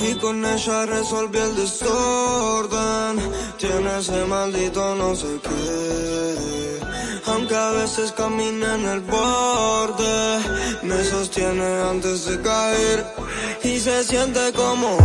Y con ella resolví el desorden. Tiene ese maldito no sé qué. Aunque a veces camina en el borde, me sostiene antes de caer. Y se siente como.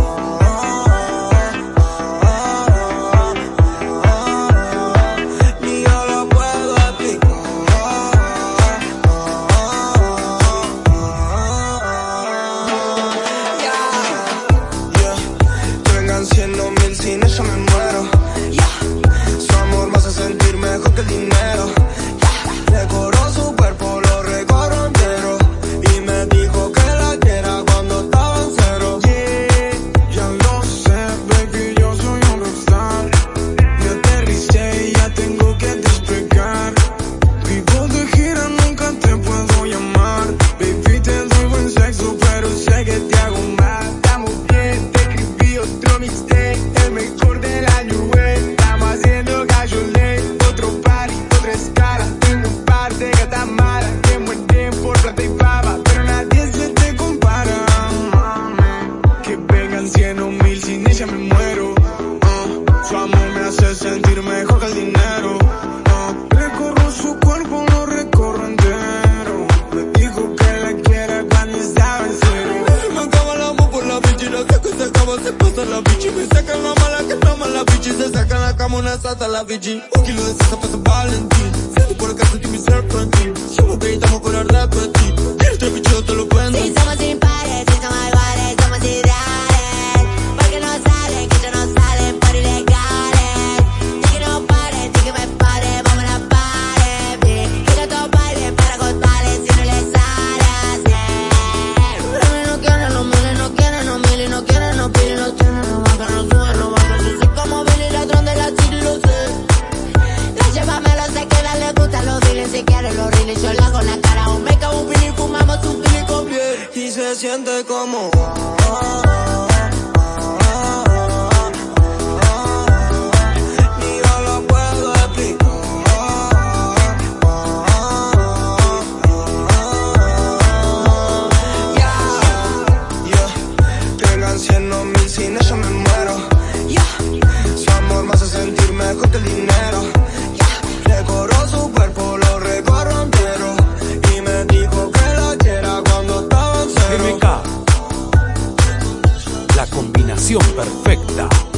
Sentir mejor que el dinero. recorro su cuerpo, lo recorro entero. Me dijo que la quiere cuando estaba me acaba la amor por la bici, la saco y se acaba, se pasa la bici. Me sacan la mala que está mala bici, se sacan la cama una sata la bici. Un kilo de salsa pasa Valentín. Siento por acá sentí mi serpentín. Somos que estamos con el repetir. Se siente como. Sin ella me muero. Yeah. Su amor me hace sentir mejor que el dinero. combinación perfecta.